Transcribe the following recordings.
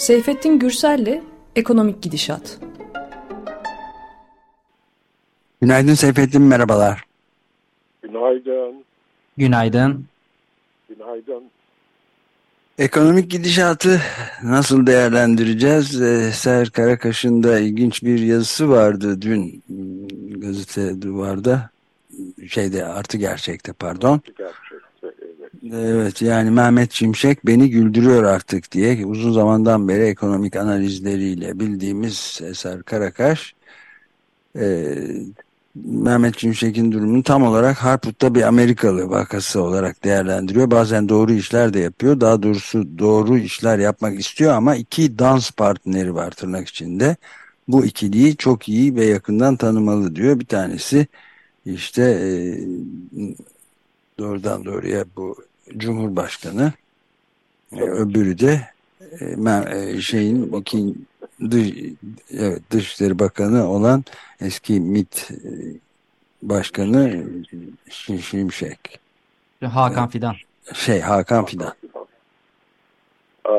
Seyfettin Gürsel'le Ekonomik Gidişat. Günaydın Seyfettin, merhabalar. Günaydın. Günaydın. Günaydın. Ekonomik gidişatı nasıl değerlendireceğiz? Ee, Ser Karakaş'ın da ilginç bir yazısı vardı dün ıı, gazete duvarda. Şeyde artı gerçekte pardon. Artı gerçekte evet. Yani Mehmet Şimşek beni güldürüyor artık diye uzun zamandan beri ekonomik analizleriyle bildiğimiz Eser Karakaş e, Mehmet Şimşek'in durumunu tam olarak Harput'ta bir Amerikalı vakası olarak değerlendiriyor. Bazen doğru işler de yapıyor. Daha doğrusu doğru işler yapmak istiyor ama iki dans partneri var tırnak içinde. Bu ikiliyi çok iyi ve yakından tanımalı diyor. Bir tanesi işte e, doğrudan doğruya bu Cumhurbaşkanı e, öbürü de e, e şeyin ikin, dış, evet, Dışişleri Bakanı olan eski MİT Başkanı Şimşek. Hakan Fidan. Şey Hakan Fidan. Ee,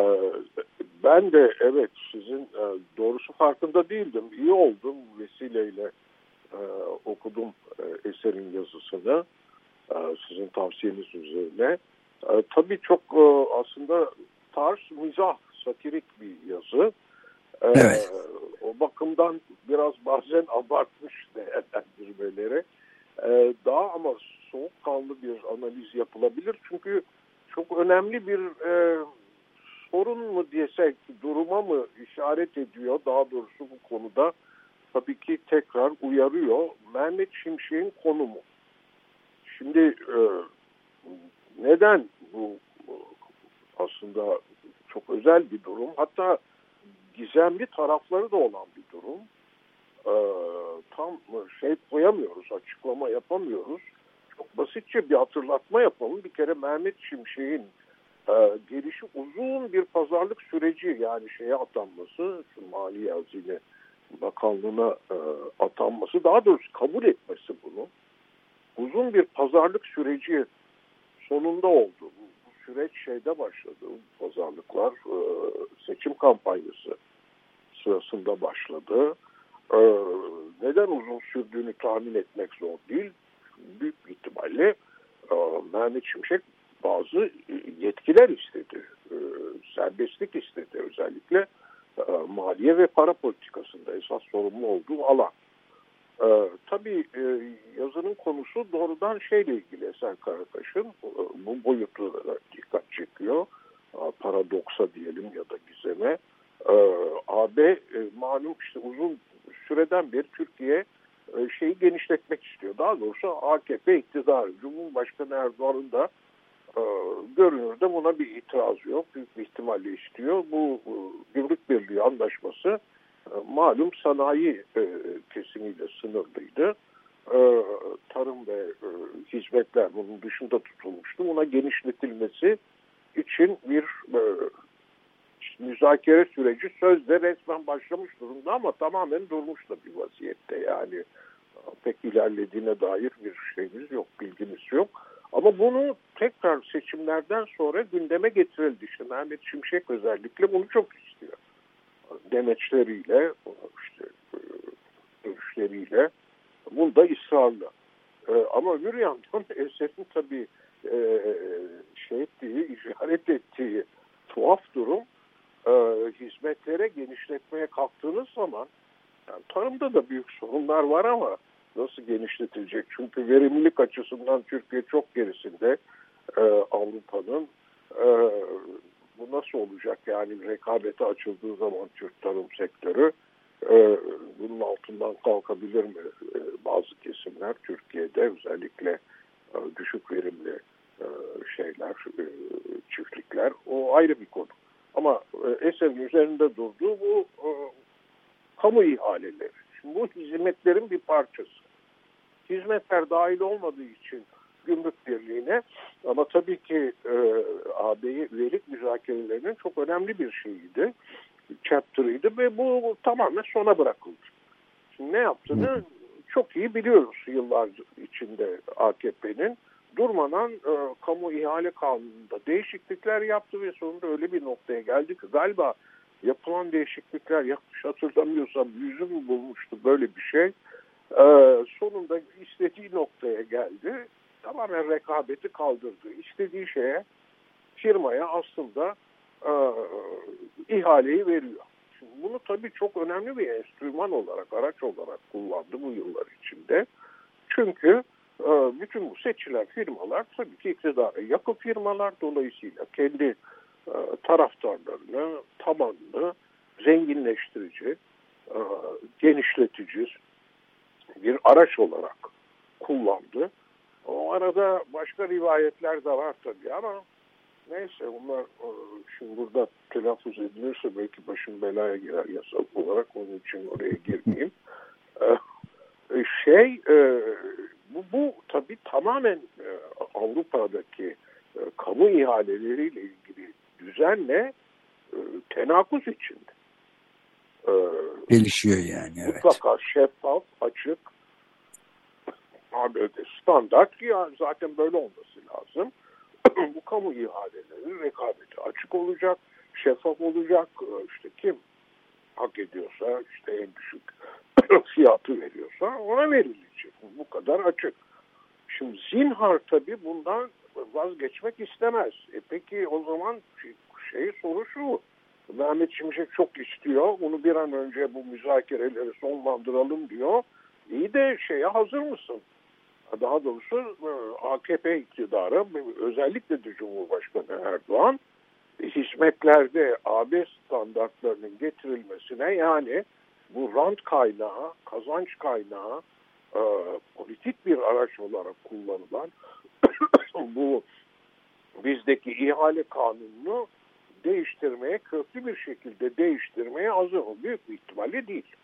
ben de evet sizin doğrusu farkında değildim. İyi oldum vesileyle okudum eserin yazısını sizin tavsiyeniz üzerine. Tabii çok aslında tarz mizah, satirik bir yazı. Evet. O bakımdan biraz bazen abartmış değerlendirmeleri. Ee, daha ama soğukkanlı bir analiz yapılabilir. Çünkü çok önemli bir e, sorun mu diyesek, duruma mı işaret ediyor daha doğrusu bu konuda tabii ki tekrar uyarıyor. Mehmet Şimşek'in konumu. Şimdi e, neden bu aslında çok özel bir durum. Hatta gizemli tarafları da olan bir durum. Ee, tam şey koyamıyoruz, açıklama yapamıyoruz. Çok basitçe bir hatırlatma yapalım. Bir kere Mehmet Şimşek'in e, gelişi uzun bir pazarlık süreci yani şeye atanması, şu Mali Hazine Bakanlığı'na e, atanması, daha doğrusu kabul etmesi bunu. Uzun bir pazarlık süreci sonunda oldu. Bu, süreç şeyde başladı. Pazarlıklar e, seçim kampanyası sırasında başladı. E, neden uzun sürdüğünü tahmin etmek zor değil. Büyük ihtimalle e, Mehmet Şimşek bazı yetkiler istedi. Serbestlik istedi özellikle maliye ve para politikasında esas sorumlu olduğu alan. Ee, tabii e, yazının konusu doğrudan şeyle ilgili Eser Karakaş'ın e, bu boyutu dikkat çekiyor. E, paradoksa diyelim ya da gizeme. E, AB e, malum işte uzun süreden beri Türkiye e, şeyi genişletmek istiyor. Daha doğrusu AKP iktidarı. Cumhurbaşkanı Erdoğan'ın da e, görünürde buna bir itiraz yok. Büyük bir ihtimalle istiyor. Bu e, gümrük birliği anlaşması malum sanayi e, kesimiyle sınırlıydı. E, tarım ve e, hizmetler bunun dışında tutulmuştu. Buna genişletilmesi için bir e, müzakere süreci sözde resmen başlamış durumda ama tamamen durmuş da bir vaziyette. Yani pek ilerlediğine dair bir şeyimiz yok, bilgimiz yok. Ama bunu tekrar seçimlerden sonra gündeme getirildi. İşte Mehmet Şimşek özellikle bunu çok istiyor demeçleriyle, işte, e, görüşleriyle bunda ısrarlı. E, ama öbür yandan eserin tabii e, şey ettiği, işaret ettiği tuhaf durum e, hizmetlere genişletmeye kalktığınız zaman yani tarımda da büyük sorunlar var ama nasıl genişletilecek? Çünkü verimlilik açısından Türkiye çok gerisinde e, Avrupa'nın. E, bu nasıl olacak? Yani rekabete açıldığı zaman Türk tarım sektörü e, bunun altından kalkabilir mi? E, bazı kesimler Türkiye'de özellikle e, düşük verimli e, şeyler e, çiftlikler o ayrı bir konu. Ama e, eserin üzerinde durduğu bu e, kamu ihaleleri. Şimdi bu hizmetlerin bir parçası. Hizmetler dahil olmadığı için gümrük birliğine ama tabii ki e, AB'ye üyelik müzakerelerinin çok önemli bir şeyiydi. Chapter'ıydı ve bu tamamen sona bırakıldı. Şimdi ne yaptığını çok iyi biliyoruz yıllar içinde AKP'nin. Durmadan e, kamu ihale kanununda değişiklikler yaptı ve sonunda öyle bir noktaya geldi ki galiba yapılan değişiklikler yanlış hatırlamıyorsam yüzü mü bulmuştu böyle bir şey. Ee, sonunda istediği noktaya geldi. Tamamen rekabeti kaldırdı. İstediği şeye firmaya aslında e, ihaleyi veriyor. Şimdi bunu tabii çok önemli bir enstrüman olarak, araç olarak kullandı bu yıllar içinde. Çünkü e, bütün bu seçilen firmalar tabii ki iktidara yakın firmalar dolayısıyla kendi e, taraftarlarını, tabanını zenginleştirici, e, genişletici bir araç olarak kullandı. O arada başka rivayetler de var tabii ama neyse bunlar e, şimdi burada telaffuz edilirse belki başım belaya girer yasal olarak onun için oraya girmeyeyim. E, şey bu, bu tabii tamamen Avrupa'daki kamu ihaleleriyle ilgili düzenle tenakuz içinde. Gelişiyor yani evet. Mutlaka şeffaf, açık, standart ya zaten böyle olması lazım. bu kamu ihaleleri rekabeti açık olacak, şeffaf olacak. İşte kim hak ediyorsa işte en düşük fiyatı veriyorsa ona verilecek. Bu kadar açık. Şimdi zinhar tabii bundan vazgeçmek istemez. E peki o zaman şey, şey soru şu. Mehmet Şimşek çok istiyor. Bunu bir an önce bu müzakereleri sonlandıralım diyor. İyi de şeye hazır mısın? Daha doğrusu e, AKP iktidarı özellikle de Cumhurbaşkanı Erdoğan hizmetlerde AB standartlarının getirilmesine yani bu rant kaynağı, kazanç kaynağı e, politik bir araç olarak kullanılan bu bizdeki ihale kanununu değiştirmeye, köklü bir şekilde değiştirmeye hazır o büyük bir ihtimalle değil.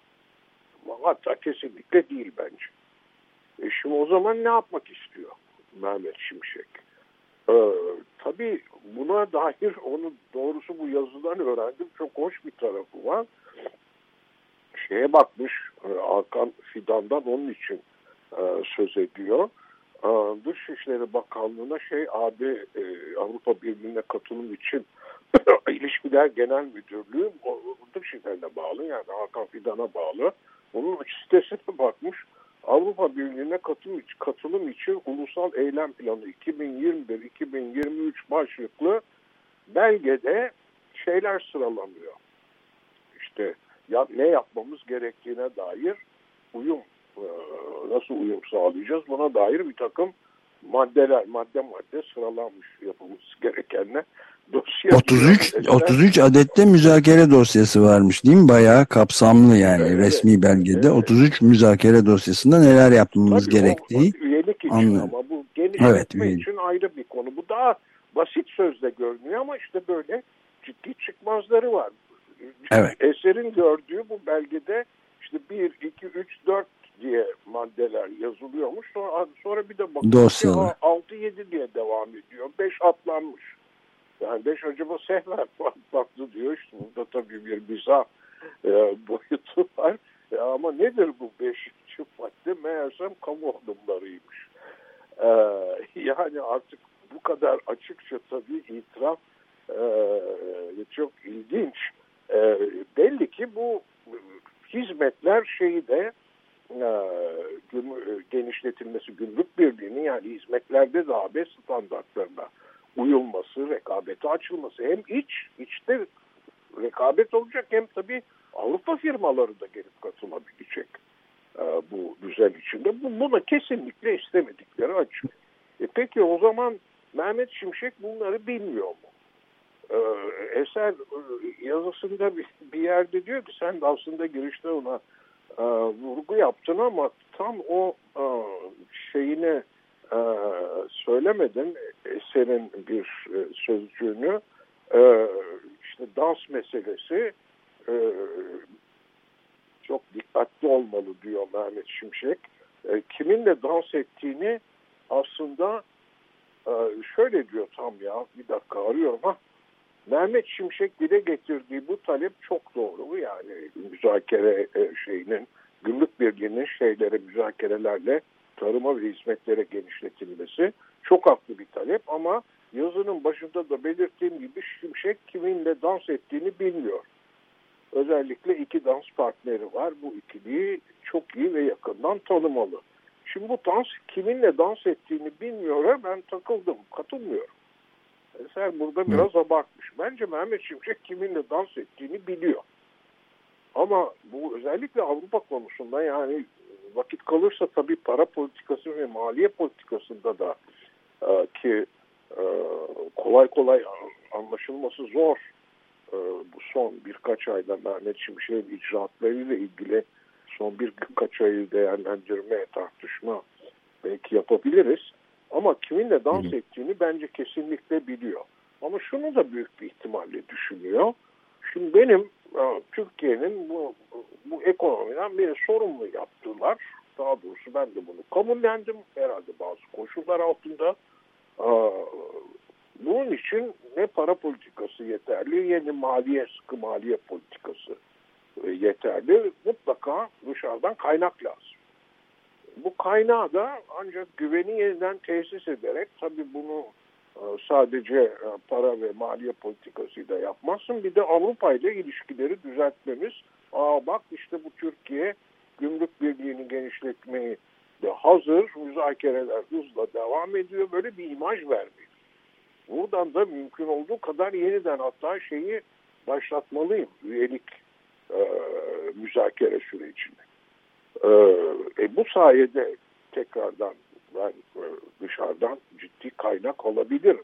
Hatta kesinlikle değil bence. E şimdi o zaman ne yapmak istiyor Mehmet Şimşek? Ee, tabii buna dair onu doğrusu bu yazıdan öğrendim. Çok hoş bir tarafı var. Şeye bakmış e, Hakan Fidan'dan onun için e, söz ediyor. E, Dışişleri Bakanlığı'na şey AB e, Avrupa Birliği'ne katılım için İlişkiler Genel Müdürlüğü Dışişleri'ne bağlı yani Hakan Fidan'a bağlı. Onun sitesine bakmış. Avrupa Birliği'ne katılım, katılım için Ulusal Eylem Planı 2021-2023 başlıklı belgede şeyler sıralanıyor. İşte ya, ne yapmamız gerektiğine dair uyum, nasıl uyum sağlayacağız buna dair bir takım maddeler, madde madde sıralanmış yapılması gerekenler. Dosya 33 33 adette müzakere dosyası varmış değil mi? Bayağı kapsamlı yani evet, resmi belgede. Evet. 33 müzakere dosyasında neler yapmamız Tabii gerektiği. O, üyelik için anladım. ama bu genişletme evet, üyelik. için ayrı bir konu. Bu daha basit sözle görünüyor ama işte böyle ciddi çıkmazları var. Evet. Eserin gördüğü bu belgede işte 1, 2, 3, 4 diye maddeler yazılıyormuş. Sonra, sonra bir de bakıyoruz 6-7 diye devam ediyor. 5 atlanmış. Yani 5 acaba sehven baktı diyor. İşte burada tabii bir mizah e, boyutu var. E, ama nedir bu 5. madde? Meğersem kamu adımlarıymış. E, yani artık bu kadar açıkça tabii itiraf e, çok ilginç. E, belli ki bu hizmetler şeyi de genişletilmesi gümrük birliğinin yani hizmetlerde de AB standartlarına uyulması, rekabete açılması hem iç, içte rekabet olacak hem tabii Avrupa firmaları da gelip katılabilecek e, bu düzen içinde. Bu, buna kesinlikle istemedikleri açık. E peki o zaman Mehmet Şimşek bunları bilmiyor mu? Eser yazısında bir, bir yerde diyor ki sen de aslında girişte ona e, vurgu yaptın ama tam o e, şeyini e, söylemedin eserin bir e, sözcüğünü e, işte dans meselesi e, çok dikkatli olmalı diyor Mehmet Şimşek. E, kiminle dans ettiğini aslında e, şöyle diyor tam ya bir dakika arıyorum ha Mehmet Şimşek dile getirdiği bu talep çok doğru. Yani müzakere e, şeyinin, gümrük birliğinin şeylere, müzakerelerle tarıma ve hizmetlere genişletilmesi çok haklı bir talep ama yazının başında da belirttiğim gibi Şimşek kiminle dans ettiğini bilmiyor. özellikle iki dans partneri var. Bu ikiliyi çok iyi ve yakından tanımalı. Şimdi bu dans kiminle dans ettiğini bilmiyor. Ben takıldım, katılmıyorum. Eser burada biraz abartmış. Bence Mehmet Şimşek kiminle dans ettiğini biliyor. Ama bu özellikle Avrupa konusunda yani vakit kalırsa tabii para politikası ve maliye politikasında da e, ki e, kolay kolay anlaşılması zor e, bu son birkaç ayda Mehmet Şimşek'in icraatlarıyla ilgili son birkaç ayı değerlendirme, tartışma belki yapabiliriz. Ama kiminle dans ettiğini bence kesinlikle biliyor. Ama şunu da büyük bir ihtimalle düşünüyor. Şimdi benim e, Türkiye'nin bu, bu ekonomiden bir sorumlu yaptılar. Daha doğrusu ben de bunu kabullendim. Herhalde bazı koşullar altında. E, bunun için ne para politikası yeterli, yeni maliye, sıkı maliye politikası e, yeterli. Mutlaka dışarıdan kaynak lazım. Bu kaynağı da ancak güveni yeniden tesis ederek tabii bunu e, sadece e, para ve maliye politikasıyla yapmazsın. Bir de Avrupa ile ilişkileri düzeltmemiz. Aa bak işte bu Türkiye gümrük birliğini genişletmeyi de hazır. Müzakereler hızla devam ediyor. Böyle bir imaj vermek. Buradan da mümkün olduğu kadar yeniden hatta şeyi başlatmalıyım. Üyelik e, müzakere sürecini. E, e, bu sayede tekrardan ben e, dışarıdan ciddi kaynak alabilirim.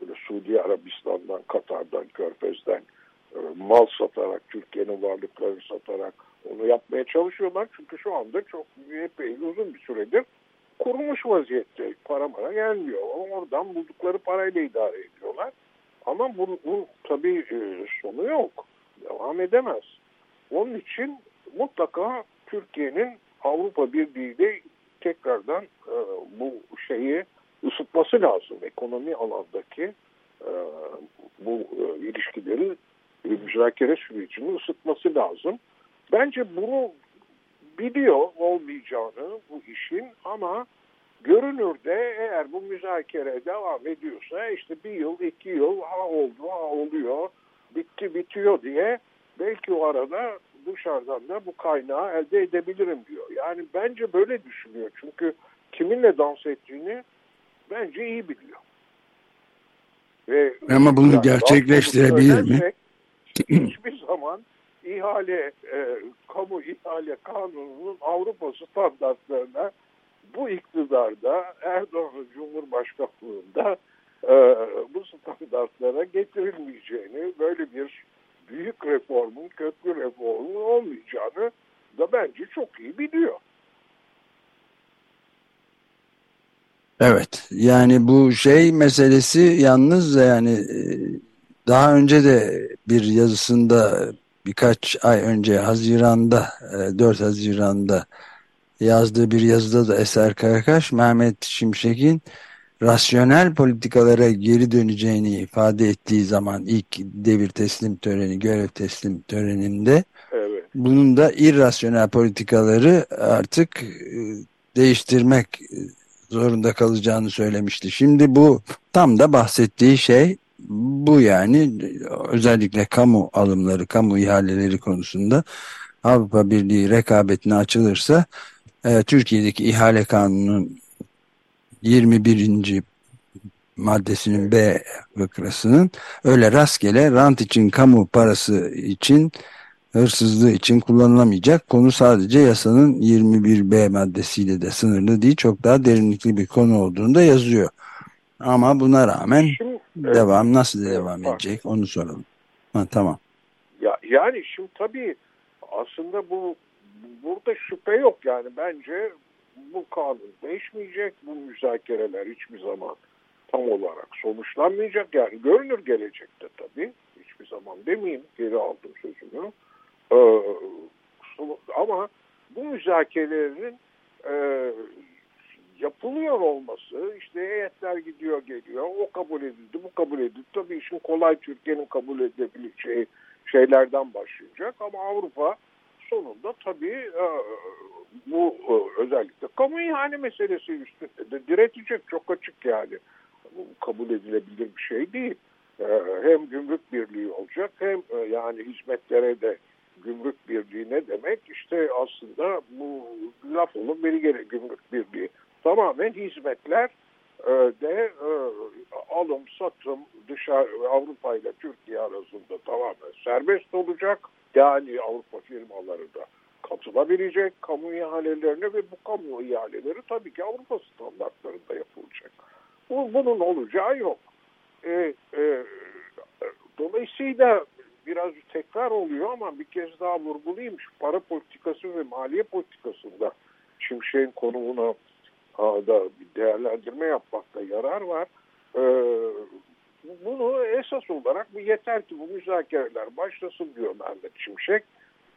Böyle Suudi Arabistan'dan, Katar'dan, Körfez'den e, mal satarak, Türkiye'nin varlıklarını satarak onu yapmaya çalışıyorlar. Çünkü şu anda çok epey uzun bir süredir kurumuş vaziyette. Para mara gelmiyor. Oradan buldukları parayla idare ediyorlar. Ama bu, bu tabii e, sonu yok. Devam edemez. Onun için mutlaka Türkiye'nin Avrupa Birliği ile tekrardan e, bu şeyi ısıtması lazım. Ekonomi alandaki e, bu e, ilişkileri müzakere sürecini ısıtması lazım. Bence bunu biliyor olmayacağını bu işin ama görünürde eğer bu müzakere devam ediyorsa işte bir yıl iki yıl ha oldu ha oluyor bitti bitiyor diye belki o arada dışarıdan da bu kaynağı elde edebilirim diyor. Yani bence böyle düşünüyor. Çünkü kiminle dans ettiğini bence iyi biliyor. Ve Ama bunu yani gerçekleştirebilir mi? Hiçbir zaman ihale, e, kamu ihale kanununun Avrupa standartlarına bu iktidarda Erdoğan'ın Cumhurbaşkanlığında e, bu standartlara getirilmeyeceğini, böyle bir büyük reformun, köklü reformun olmayacağını da bence çok iyi biliyor. Evet yani bu şey meselesi yalnız yani e, daha önce de bir yazısında birkaç ay önce Haziran'da 4 e, Haziran'da yazdığı bir yazıda da Eser Karakaş Mehmet Şimşek'in rasyonel politikalara geri döneceğini ifade ettiği zaman ilk devir teslim töreni, görev teslim töreninde evet. bunun da irrasyonel politikaları artık e, değiştirmek zorunda kalacağını söylemişti. Şimdi bu tam da bahsettiği şey bu yani özellikle kamu alımları, kamu ihaleleri konusunda Avrupa Birliği rekabetine açılırsa e, Türkiye'deki ihale kanunun 21. maddesinin B fıkrasının öyle rastgele rant için kamu parası için hırsızlığı için kullanılamayacak. Konu sadece yasanın 21B maddesiyle de sınırlı değil. Çok daha derinlikli bir konu olduğunu da yazıyor. Ama buna rağmen şimdi, devam evet, nasıl devam evet, edecek onu soralım. Ha, tamam. Ya, yani şimdi tabii aslında bu burada şüphe yok yani bence bu kanun değişmeyecek. Bu müzakereler hiçbir zaman tam olarak sonuçlanmayacak. Yani görünür gelecekte tabii. Hiçbir zaman demeyeyim. Geri aldım sözümü. Ee, ama bu müzakerelerin e, yapılıyor olması, işte heyetler gidiyor geliyor, o kabul edildi, bu kabul edildi. Tabii işin kolay Türkiye'nin kabul edebileceği şeylerden başlayacak ama Avrupa sonunda tabii e, bu e, özellikle kamu ihale meselesi üstünde de diretecek çok açık yani. Bu kabul edilebilir bir şey değil. E, hem gümrük birliği olacak hem yani hizmetlere de gümrük birliği ne demek? İşte aslında bu laf olur biri geri gümrük birliği. Tamamen hizmetler e, de e, alım satım dışarı Avrupa ile Türkiye arasında tamamen serbest olacak. Yani Avrupa firmaları da katılabilecek kamu ihalelerine ve bu kamu ihaleleri tabii ki Avrupa standartlarında yapılacak. Bunun olacağı yok. E, e, dolayısıyla biraz tekrar oluyor ama bir kez daha vurgulayayım. Şu para politikası ve maliye politikasında Şimşek'in konumuna da bir değerlendirme yapmakta yarar var. Ee, bunu esas olarak bir yeter ki bu müzakereler başlasın diyor Mehmet Şimşek.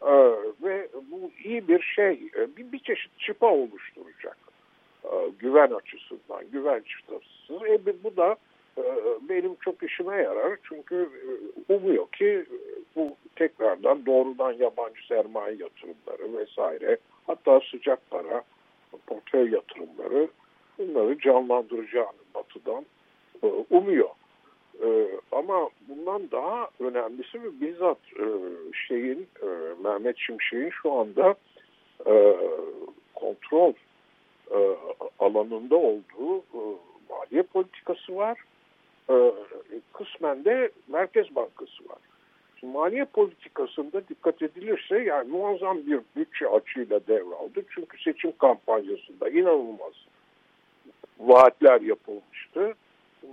Ee, ve bu iyi bir şey, bir, bir çeşit çıpa oluşturacak. Ee, güven açısından, güven çıtası. E, bu da e, benim çok işime yarar. Çünkü e, umuyor ki bu tekrardan doğrudan yabancı sermaye yatırımları vesaire hatta sıcak para portföy yatırımları bunları canlandıracağını batıdan e, umuyor. E, ama bundan daha önemlisi ve bizzat e, şeyin e, Mehmet Şimşek'in şu anda e, kontrol e, alanında olduğu e, maliye politikası var. E, kısmen de Merkez Bankası var. Şimdi maliye politikasında dikkat edilirse yani muazzam bir bütçe açığıyla devraldı. Çünkü seçim kampanyasında inanılmaz vaatler yapılmıştı.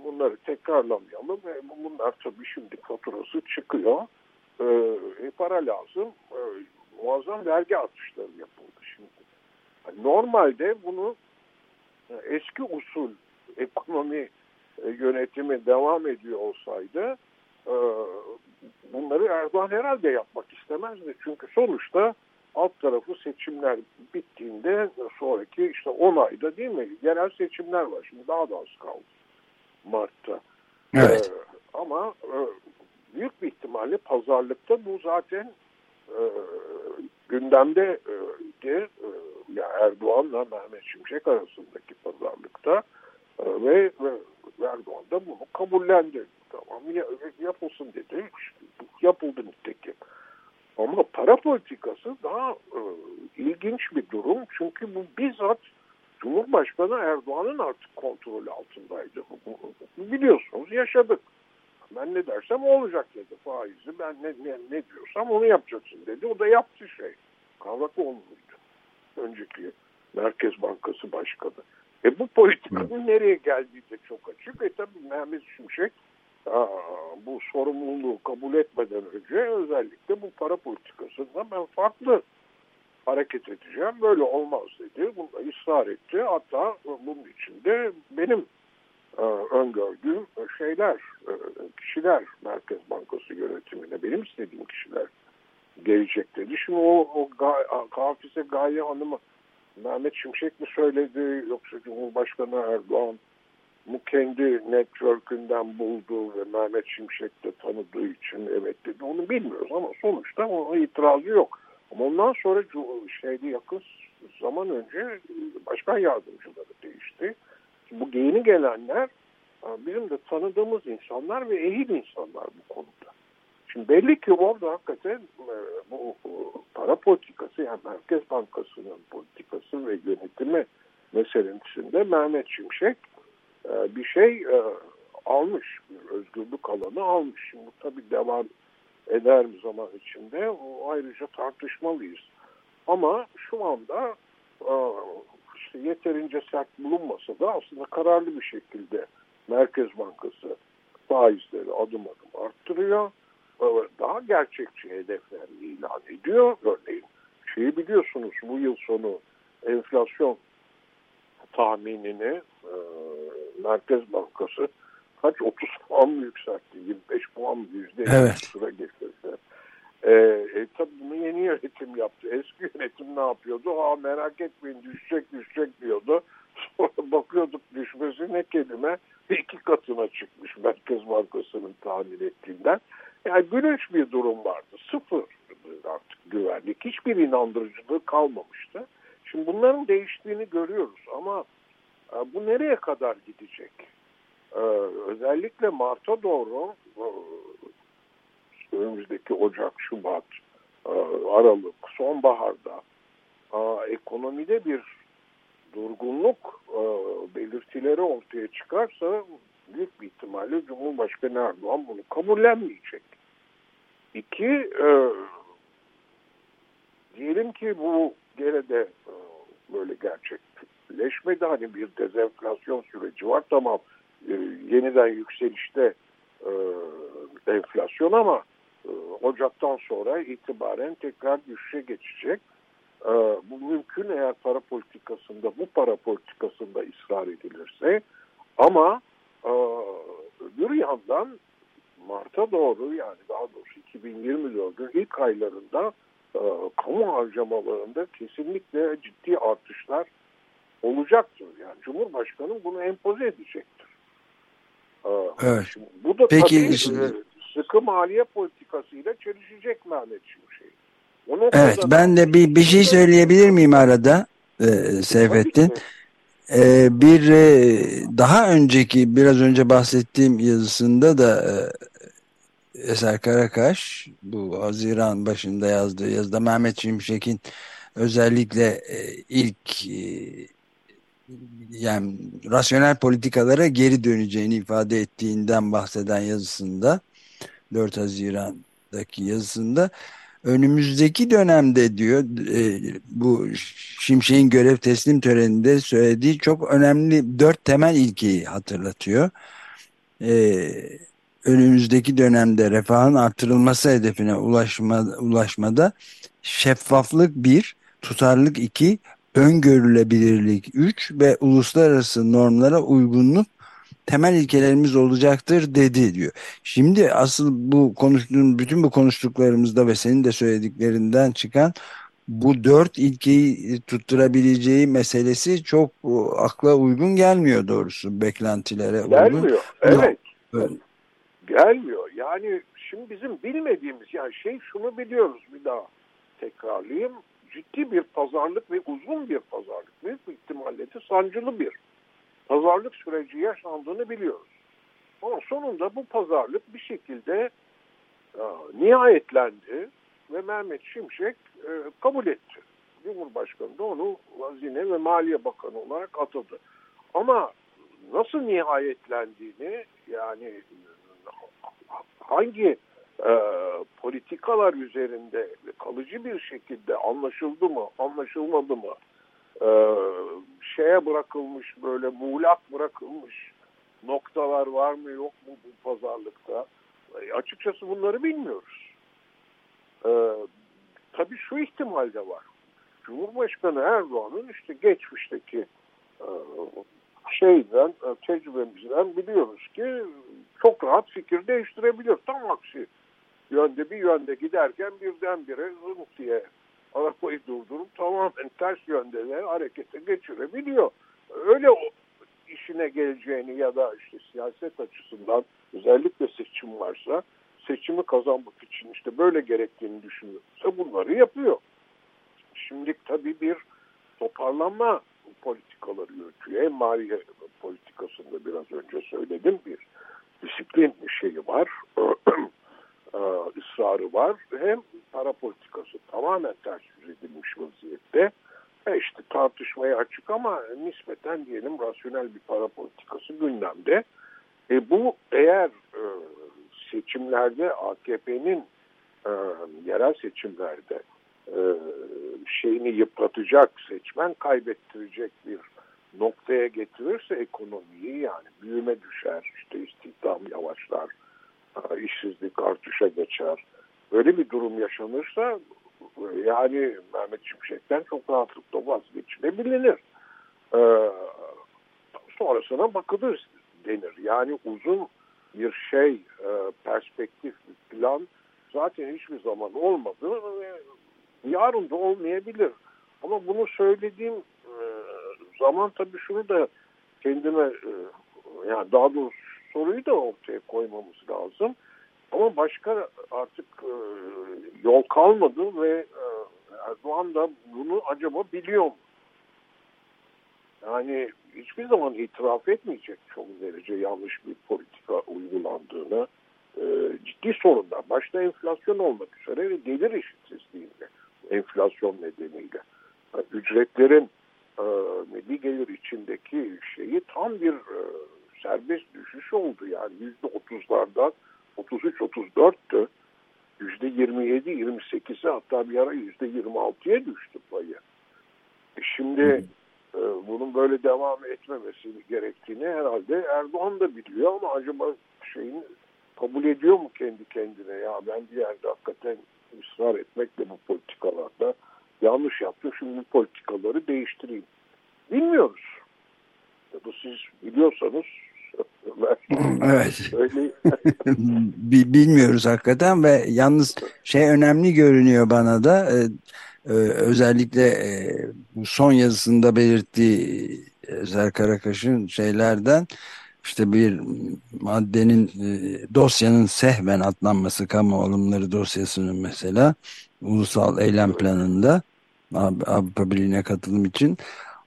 Bunları tekrarlamayalım. ve Bunlar tabii şimdi faturası çıkıyor. Ee, para lazım. Ee, muazzam vergi artışları yapıldı şimdi. Normalde bunu e, eski usul ekonomi e, yönetimi devam ediyor olsaydı e, bunları Erdoğan herhalde yapmak istemezdi. Çünkü sonuçta alt tarafı seçimler bittiğinde sonraki işte 10 ayda değil mi? Genel seçimler var. Şimdi daha da az kaldı. Mart'ta. Evet. Ee, ama e, büyük bir ihtimalle pazarlıkta bu zaten e, gündemde e, e, ya Erdoğan'la Mehmet Şimşek arasındaki pazarlıkta e, ve, ve Erdoğan da bunu kabullendi. Tamam yapılsın dedi. Yapıldı nitekim. Ama para politikası daha e, ilginç bir durum. Çünkü bu bizzat Cumhurbaşkanı Erdoğan'ın artık kontrolü altındaydı. Biliyorsunuz yaşadık. Ben ne dersem olacak dedi faizi. Ben ne, ne, ne diyorsam onu yapacaksın dedi. O da yaptı şey. Kavrakoğlu'ydu. Önceki Merkez Bankası Başkanı. E bu politikanın nereye geldiği de çok açık. E tabi Mehmet Şimşek bu sorumluluğu kabul etmeden önce özellikle bu para politikasında ben farklı hareket edeceğim. Böyle olmaz dedi. Bunda ısrar etti. Hatta bunun içinde benim e, öngördüğüm şeyler, e, kişiler Merkez Bankası yönetimine, benim istediğim kişiler gelecek dedi. Şimdi o, o Hafize Gaye Hanım'ı Mehmet Şimşek mi söyledi yoksa Cumhurbaşkanı Erdoğan bu kendi network'ünden buldu ve Mehmet Şimşek de tanıdığı için evet dedi. Onu bilmiyoruz ama sonuçta ona itirazı yok. Ama ondan sonra şeyde yakın zaman önce başkan yardımcıları değişti. Bu yeni gelenler bizim de tanıdığımız insanlar ve ehil insanlar bu konuda. Şimdi belli ki orada hakikaten e, bu para politikası yani Merkez Bankası'nın politikası ve yönetimi meselesinde Mehmet Şimşek e, bir şey e, almış, bir özgürlük alanı almış. Şimdi tabii devam eder mi zaman içinde o ayrıca tartışmalıyız. Ama şu anda e, işte yeterince sert bulunmasa da aslında kararlı bir şekilde Merkez Bankası faizleri adım adım arttırıyor. Daha gerçekçi hedefler ilan ediyor. Örneğin şeyi biliyorsunuz bu yıl sonu enflasyon tahminini e, Merkez Bankası kaç 30 puan mı yükseltti? 25 puan mı? Yüzde evet. sıra getirdi. E, e, tabii bunu yeni yönetim yaptı. Eski yönetim ne yapıyordu? Ha merak etmeyin düşecek düşecek diyordu. Sonra bakıyorduk düşmesi ne kelime? iki katına çıkmış Merkez Bankası'nın tahmin ettiğinden. Yani gülünç bir durum vardı. Sıfır artık güvenlik. Hiçbir inandırıcılığı kalmamıştı. Şimdi bunların değiştiğini görüyoruz ama e, bu nereye kadar gidecek? E, özellikle Mart'a doğru e, önümüzdeki Ocak, Şubat e, Aralık, sonbaharda e, ekonomide bir durgunluk belirtileri ortaya çıkarsa büyük bir ihtimalle Cumhurbaşkanı Erdoğan bunu kabullenmeyecek. İki, diyelim ki bu gene de böyle gerçekleşmedi. Hani bir dezenflasyon süreci var tamam e, yeniden yükselişte e, enflasyon ama e, Ocak'tan sonra itibaren tekrar düşüşe geçecek. Bu mümkün eğer para politikasında bu para politikasında ısrar edilirse ama öbür yandan Mart'a doğru yani daha doğrusu 2024'ün ilk aylarında kamu harcamalarında kesinlikle ciddi artışlar olacaktır. Yani Cumhurbaşkanı bunu empoze edecektir. E, Evet. şimdi bu da Peki, tabii şimdi- e, sıkı maliye politikasıyla çelişecek Mehmet Şimşek. O Evet noktada ben de bir, bir şey söyleyebilir miyim arada e, Seyfettin? Tabii ki. E, bir e, daha önceki biraz önce bahsettiğim yazısında da e, Eser Karakaş bu Haziran başında yazdığı yazıda Mehmet Şimşek'in özellikle e, ilk e, yani rasyonel politikalara geri döneceğini ifade ettiğinden bahseden yazısında 4 Haziran'daki yazısında önümüzdeki dönemde diyor e, bu Şimşek'in görev teslim töreninde söylediği çok önemli dört temel ilkeyi hatırlatıyor. E, önümüzdeki dönemde refahın artırılması hedefine ulaşma, ulaşmada şeffaflık bir, tutarlılık iki, öngörülebilirlik üç ve uluslararası normlara uygunluk temel ilkelerimiz olacaktır dedi diyor. Şimdi asıl bu konuştuğum bütün bu konuştuklarımızda ve senin de söylediklerinden çıkan bu dört ilkeyi tutturabileceği meselesi çok e, akla uygun gelmiyor doğrusu beklentilere uygun. Gelmiyor. Evet. Evet. Gelmiyor. Yani şimdi bizim bilmediğimiz yani şey şunu biliyoruz bir daha tekrarlayayım. Ciddi bir pazarlık ve uzun bir pazarlık. Büyük bir ihtimalle de sancılı bir pazarlık süreci yaşandığını biliyoruz. Ama sonunda bu pazarlık bir şekilde e, nihayetlendi ve Mehmet Şimşek e, kabul etti. Cumhurbaşkanı da onu Hazine ve Maliye Bakanı olarak atadı. Ama nasıl nihayetlendiğini yani hangi e, politikalar üzerinde kalıcı bir şekilde anlaşıldı mı, anlaşılmadı mı, e, şeye bırakılmış böyle muğlak bırakılmış noktalar var mı yok mu bu pazarlıkta? E, açıkçası bunları bilmiyoruz. E, tabii şu ihtimal de var. Cumhurbaşkanı Erdoğan'ın işte geçmişteki e, şeyden, e, tecrübemizden biliyoruz ki çok rahat fikir değiştirebilir. Tam aksi yönde bir yönde giderken birdenbire zınk diye arabayı durdurup tamamen ters yönde de harekete geçirebiliyor. Öyle o işine geleceğini ya da işte siyaset açısından özellikle seçim varsa seçimi kazanmak için işte böyle gerektiğini düşünüyorsa bunları yapıyor. Şimdi tabii bir toparlanma politikaları yürütüyor. Hem maliye politikasında biraz önce söyledim bir disiplin şeyi var, e, ısrarı var. Hem para politikası tamamen ters yüz edilmiş vaziyette. E işte tartışmaya açık ama nispeten diyelim rasyonel bir para politikası gündemde. E bu eğer e, seçimlerde AKP'nin e, yerel seçimlerde e, şeyini yıpratacak, seçmen kaybettirecek bir noktaya getirirse ekonomiyi yani büyüme düşer, işte istihdam yavaşlar, işsizlik artışa geçer. Böyle bir durum yaşanırsa yani Mehmet Şimşek'ten çok rahatlıkla vazgeçilebilir. Ee, sonrasına bakılır denir. Yani uzun bir şey, e, perspektif, plan zaten hiçbir zaman olmadı yarın da olmayabilir. Ama bunu söylediğim e, zaman tabii şunu da kendime e, yani daha doğrusu soruyu da ortaya koymamız lazım. Ama başka artık e, yol kalmadı ve e, Erdoğan da bunu acaba biliyor mu? Yani hiçbir zaman itiraf etmeyecek çok derece yanlış bir politika uygulandığını. e, ciddi sorunlar. Başta enflasyon olmak üzere ve gelir eşitsizliğinde enflasyon nedeniyle. Yani ücretlerin e, milli gelir içindeki şeyi tam bir e, serbest düşüş oldu. Yani yüzde otuzlardan 33-34'tü. Yüzde 27-28'e hatta bir ara yüzde 26'ya düştü payı. E şimdi e, bunun böyle devam etmemesi gerektiğini herhalde Erdoğan da biliyor ama acaba şeyin kabul ediyor mu kendi kendine ya ben bir yerde hakikaten ısrar etmekle bu politikalarda yanlış yaptım şimdi bu politikaları değiştireyim. Bilmiyoruz. Ya da siz biliyorsanız Evet. öyle. Bi- Bilmiyoruz hakikaten ve yalnız şey önemli görünüyor bana da e, e, özellikle e, bu son yazısında belirttiği Ezer Karakaş'ın şeylerden işte bir maddenin dosyanın sehven atlanması kamu alımları dosyasının mesela ulusal eylem planında Av- Avrupa Birliği'ne katılım için.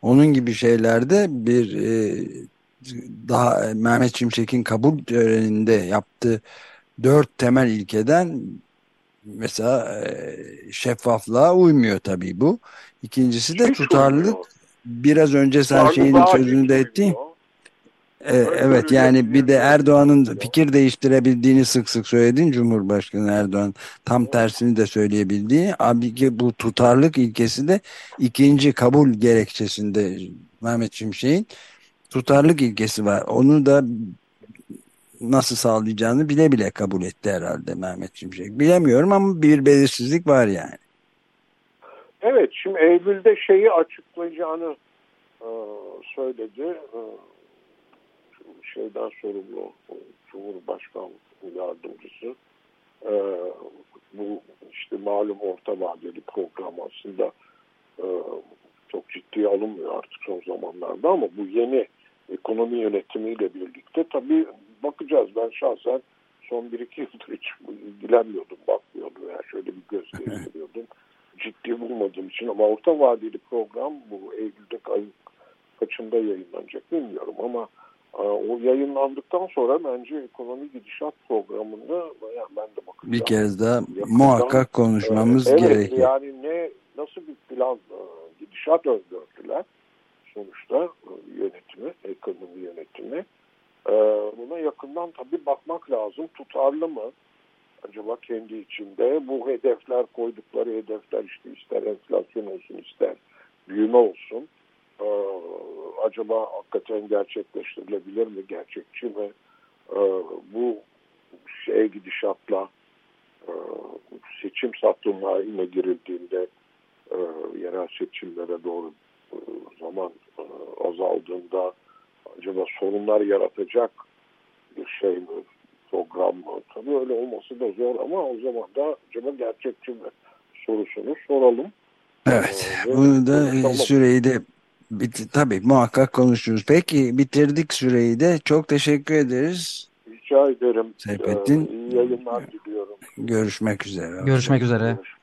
Onun gibi şeylerde bir e, daha Mehmet Şimşek'in kabul töreninde yaptığı dört temel ilkeden mesela e, şeffaflığa uymuyor tabii bu. İkincisi de hiç tutarlılık. uymuyor. Biraz önce sen Tutarlı şeyin sözünü de ettin. E, evet yani bir de Erdoğan'ın fikir değiştirebildiğini sık sık söyledin Cumhurbaşkanı Erdoğan tam tersini de söyleyebildiği abi ki bu tutarlılık ilkesi de ikinci kabul gerekçesinde Mehmet Şimşek'in tutarlılık ilkesi var onu da nasıl sağlayacağını bile bile kabul etti herhalde Mehmet Şimşek bilemiyorum ama bir belirsizlik var yani Evet, şimdi Eylül'de şeyi açıklayacağını e, söyledi. E, şeyden sorumlu Cumhurbaşkanı yardımcısı. E, bu işte malum orta vadeli program aslında çok ciddiye alınmıyor artık son zamanlarda ama bu yeni ekonomi yönetimiyle birlikte tabii bakacağız. Ben şahsen son 1-2 yıldır hiç ilgilenmiyordum, bakmıyordum. Yani şöyle bir göz gezdiriyordum ciddi bulmadığım için ama orta vadeli program bu Eylül'de ayın kaçında yayınlanacak bilmiyorum ama e, o yayınlandıktan sonra bence ekonomi gidişat programında yani ben de bakacağım. bir kez daha Yakından, muhakkak konuşmamız Ee, evet, gerekiyor. yani ne nasıl bir plan e, gidişat öngördüler sonuçta e, yönetimi, ekonomi yönetimi. E, buna yakından tabii bakmak lazım. Tutarlı mı? Acaba kendi içinde bu hedefler koydukları hedefler işte ister enflasyon olsun ister büyüme olsun. E, acaba hakikaten gerçekleştirilebilir mi? Gerçekçi mi? E, bu şey gidişatla seçim satım haline girildiğinde yerel seçimlere doğru zaman azaldığında acaba sorunlar yaratacak bir şey mi program mı? Tabii öyle olması da zor ama o zaman da acaba gerçekçi mi sorusunu soralım. Evet, Ee, bunu da konuşalım. süreyi de bit tabii muhakkak konuşuruz. Peki bitirdik süreyi de. Çok teşekkür ederiz. Rica ederim. Seyfettin. Ee, iyi yayınlar diliyorum. Görüşmek üzere. Görüşmek üzere. Görüşmek